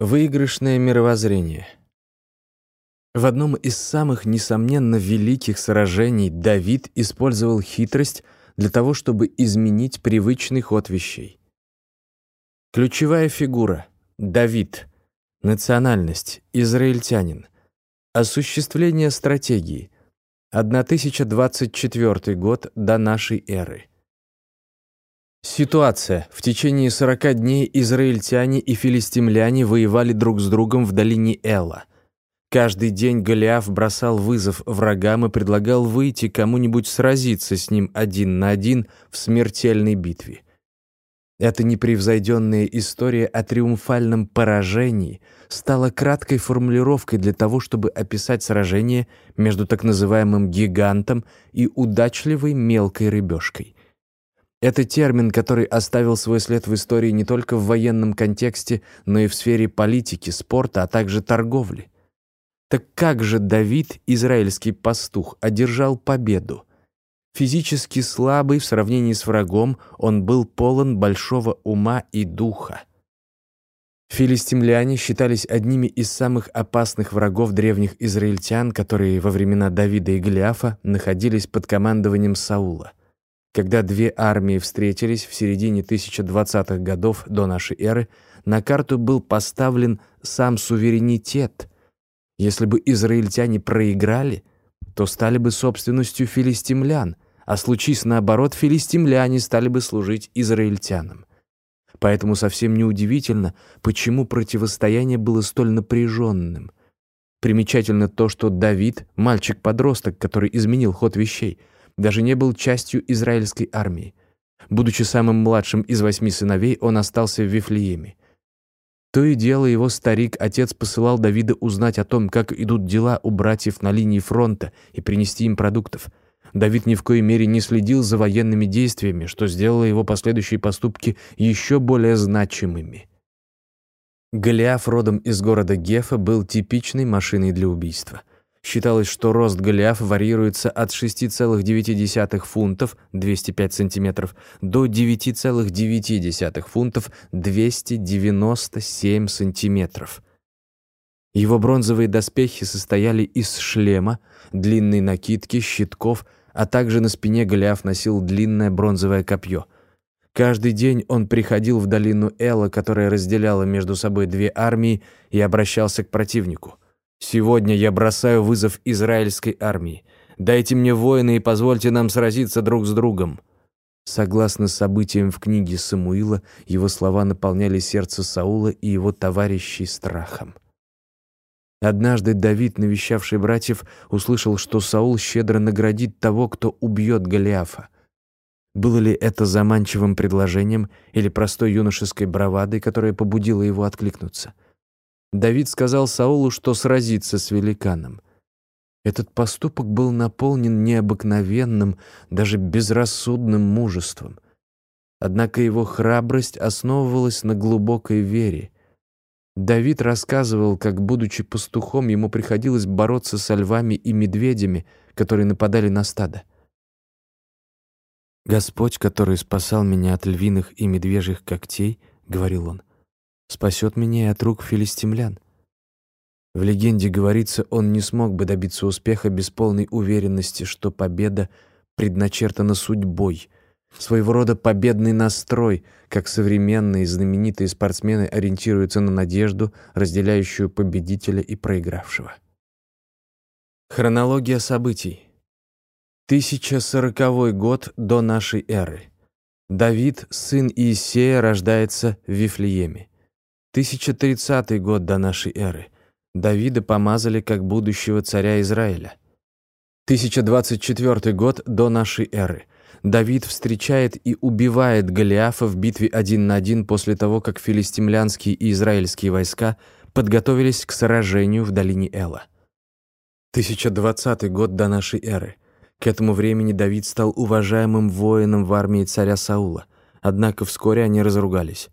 Выигрышное мировоззрение. В одном из самых, несомненно, великих сражений Давид использовал хитрость для того, чтобы изменить привычный ход вещей. Ключевая фигура — Давид. Национальность — израильтянин. Осуществление стратегии — 1024 год до нашей эры. Ситуация. В течение 40 дней израильтяне и филистимляне воевали друг с другом в долине Эла. Каждый день Голиаф бросал вызов врагам и предлагал выйти кому-нибудь сразиться с ним один на один в смертельной битве. Эта непревзойденная история о триумфальном поражении стала краткой формулировкой для того, чтобы описать сражение между так называемым гигантом и удачливой мелкой рыбешкой. Это термин, который оставил свой след в истории не только в военном контексте, но и в сфере политики, спорта, а также торговли. Так как же Давид, израильский пастух, одержал победу? Физически слабый в сравнении с врагом, он был полон большого ума и духа. Филистимляне считались одними из самых опасных врагов древних израильтян, которые во времена Давида и Голиафа находились под командованием Саула. Когда две армии встретились в середине 1020-х годов до нашей эры, на карту был поставлен сам суверенитет. Если бы израильтяне проиграли, то стали бы собственностью филистимлян, а случись наоборот, филистимляне стали бы служить израильтянам. Поэтому совсем неудивительно, почему противостояние было столь напряженным. Примечательно то, что Давид, мальчик-подросток, который изменил ход вещей, даже не был частью израильской армии. Будучи самым младшим из восьми сыновей, он остался в Вифлееме. То и дело его старик-отец посылал Давида узнать о том, как идут дела у братьев на линии фронта и принести им продуктов. Давид ни в коей мере не следил за военными действиями, что сделало его последующие поступки еще более значимыми. Голиаф родом из города Гефа был типичной машиной для убийства. Считалось, что рост Голиафа варьируется от 6,9 фунтов 205 сантиметров до 9,9 фунтов 297 сантиметров. Его бронзовые доспехи состояли из шлема, длинной накидки, щитков, а также на спине Голиаф носил длинное бронзовое копье. Каждый день он приходил в долину Эла, которая разделяла между собой две армии, и обращался к противнику — Сегодня я бросаю вызов израильской армии. Дайте мне воины и позвольте нам сразиться друг с другом». Согласно событиям в книге Самуила, его слова наполняли сердце Саула и его товарищей страхом. Однажды Давид, навещавший братьев, услышал, что Саул щедро наградит того, кто убьет Голиафа. Было ли это заманчивым предложением или простой юношеской бравадой, которая побудила его откликнуться? — Давид сказал Саулу, что сразится с великаном. Этот поступок был наполнен необыкновенным, даже безрассудным мужеством. Однако его храбрость основывалась на глубокой вере. Давид рассказывал, как, будучи пастухом, ему приходилось бороться со львами и медведями, которые нападали на стадо. «Господь, который спасал меня от львиных и медвежьих когтей, — говорил он, спасет меня и от рук филистимлян. В легенде говорится, он не смог бы добиться успеха без полной уверенности, что победа предначертана судьбой, своего рода победный настрой, как современные знаменитые спортсмены ориентируются на надежду, разделяющую победителя и проигравшего. Хронология событий. 1040 год до нашей эры. Давид, сын Иисея, рождается в Вифлееме. 1030 год до нашей эры. Давида помазали как будущего царя Израиля. 1024 год до нашей эры. Давид встречает и убивает Голиафа в битве один на один после того, как филистимлянские и израильские войска подготовились к сражению в долине Эла. 1020 год до нашей эры. К этому времени Давид стал уважаемым воином в армии царя Саула, однако вскоре они разругались.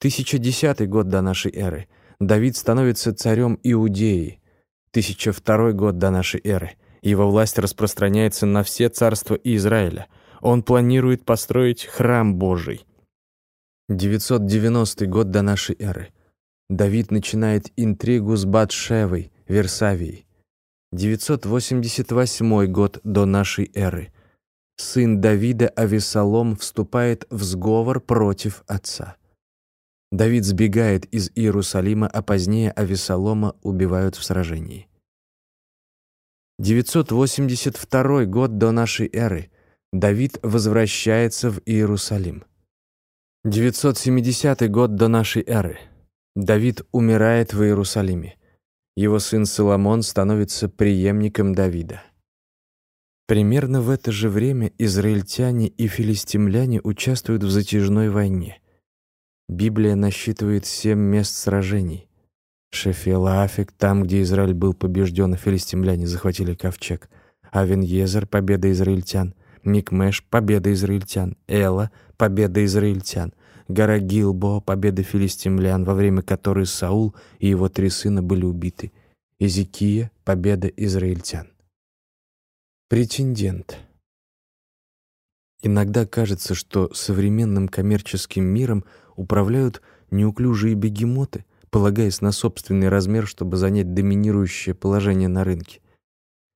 1010 год до нашей эры. Давид становится царем Иудеи. 1002 год до нашей эры. Его власть распространяется на все царства Израиля. Он планирует построить храм Божий. 990 год до нашей эры. Давид начинает интригу с Батшевой, Версавией. 988 год до нашей эры. Сын Давида Авесолом вступает в сговор против отца. Давид сбегает из Иерусалима, а позднее Авесолома убивают в сражении. 982 год до нашей эры. Давид возвращается в Иерусалим. 970 год до нашей эры. Давид умирает в Иерусалиме. Его сын Соломон становится преемником Давида. Примерно в это же время израильтяне и филистимляне участвуют в затяжной войне. Библия насчитывает семь мест сражений. Шефела Афик, там, где Израиль был побежден, а филистимляне захватили ковчег. Авен-Езер — победа израильтян. Микмеш — победа израильтян. Эла — победа израильтян. Гора Гилбо — победа филистимлян, во время которой Саул и его три сына были убиты. Изикия — победа израильтян. Претендент. Иногда кажется, что современным коммерческим миром управляют неуклюжие бегемоты, полагаясь на собственный размер, чтобы занять доминирующее положение на рынке.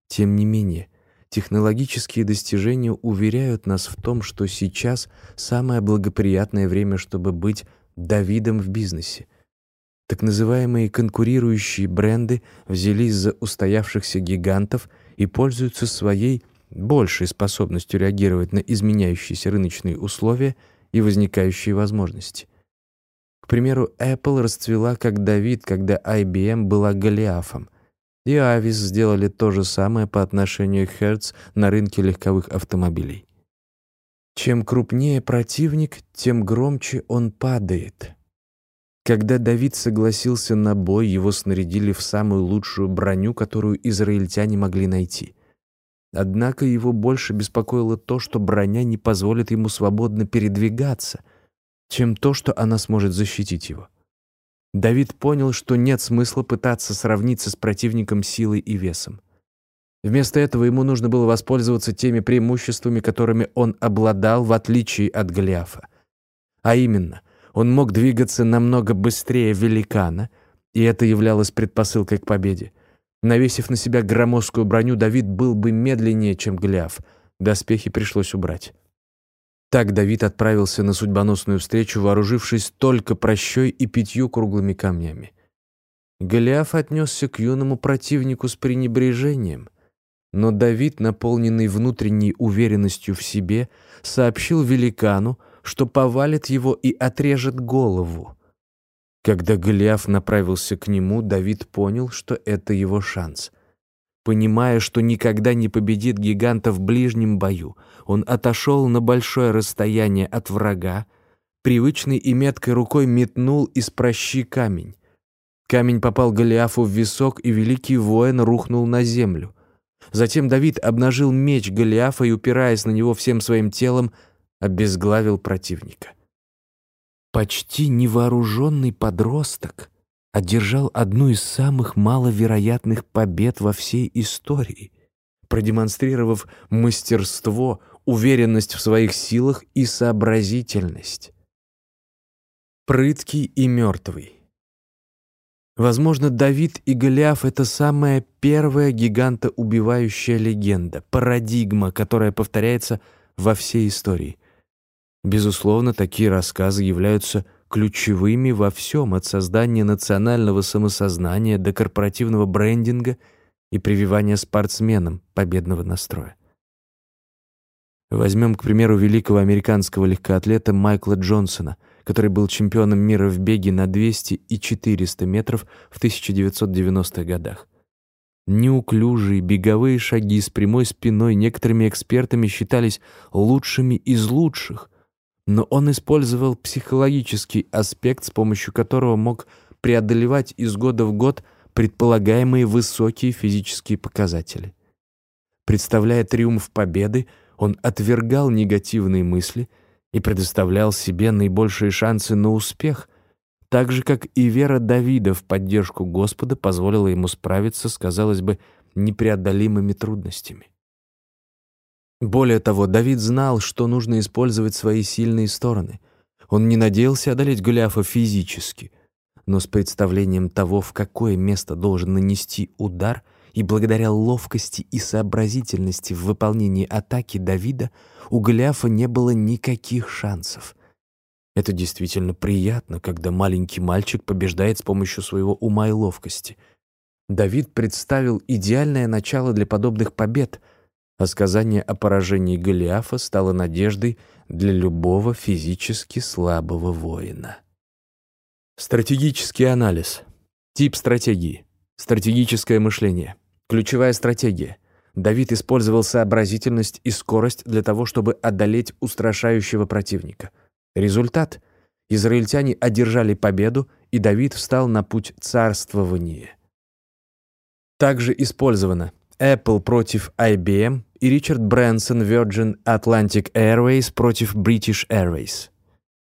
Тем не менее, технологические достижения уверяют нас в том, что сейчас самое благоприятное время, чтобы быть Давидом в бизнесе. Так называемые конкурирующие бренды взялись за устоявшихся гигантов и пользуются своей большей способностью реагировать на изменяющиеся рыночные условия и возникающие возможности. К примеру, Apple расцвела как Давид, когда IBM была Голиафом. И Avis сделали то же самое по отношению к Hertz на рынке легковых автомобилей. Чем крупнее противник, тем громче он падает. Когда Давид согласился на бой, его снарядили в самую лучшую броню, которую израильтяне могли найти. Однако его больше беспокоило то, что броня не позволит ему свободно передвигаться — чем то, что она сможет защитить его. Давид понял, что нет смысла пытаться сравниться с противником силой и весом. Вместо этого ему нужно было воспользоваться теми преимуществами, которыми он обладал, в отличие от Голиафа. А именно, он мог двигаться намного быстрее великана, и это являлось предпосылкой к победе. Навесив на себя громоздкую броню, Давид был бы медленнее, чем Голиаф. Доспехи пришлось убрать. Так Давид отправился на судьбоносную встречу, вооружившись только прощой и пятью круглыми камнями. Голиаф отнесся к юному противнику с пренебрежением, но Давид, наполненный внутренней уверенностью в себе, сообщил великану, что повалит его и отрежет голову. Когда Голиаф направился к нему, Давид понял, что это его шанс — Понимая, что никогда не победит гиганта в ближнем бою, он отошел на большое расстояние от врага, привычной и меткой рукой метнул из прощи камень. Камень попал Голиафу в висок, и великий воин рухнул на землю. Затем Давид обнажил меч Голиафа и, упираясь на него всем своим телом, обезглавил противника. Почти невооруженный подросток — одержал одну из самых маловероятных побед во всей истории, продемонстрировав мастерство, уверенность в своих силах и сообразительность. Прыткий и мертвый. Возможно, Давид и Голиаф — это самая первая гигантоубивающая легенда, парадигма, которая повторяется во всей истории. Безусловно, такие рассказы являются ключевыми во всем от создания национального самосознания до корпоративного брендинга и прививания спортсменам победного настроя. Возьмем, к примеру, великого американского легкоатлета Майкла Джонсона, который был чемпионом мира в беге на 200 и 400 метров в 1990-х годах. Неуклюжие беговые шаги с прямой спиной некоторыми экспертами считались лучшими из лучших, но он использовал психологический аспект, с помощью которого мог преодолевать из года в год предполагаемые высокие физические показатели. Представляя триумф победы, он отвергал негативные мысли и предоставлял себе наибольшие шансы на успех, так же, как и вера Давида в поддержку Господа позволила ему справиться с, казалось бы, непреодолимыми трудностями. Более того, Давид знал, что нужно использовать свои сильные стороны. Он не надеялся одолеть Голиафа физически. но с представлением того, в какое место должен нанести удар, и благодаря ловкости и сообразительности в выполнении атаки Давида у Голиафа не было никаких шансов. Это действительно приятно, когда маленький мальчик побеждает с помощью своего ума и ловкости. Давид представил идеальное начало для подобных побед, а сказание о поражении Голиафа стало надеждой для любого физически слабого воина. Стратегический анализ. Тип стратегии. Стратегическое мышление. Ключевая стратегия. Давид использовал сообразительность и скорость для того, чтобы одолеть устрашающего противника. Результат. Израильтяне одержали победу, и Давид встал на путь царствования. Также использовано Apple против IBM и Ричард Брэнсон Virgin Atlantic Airways против British Airways.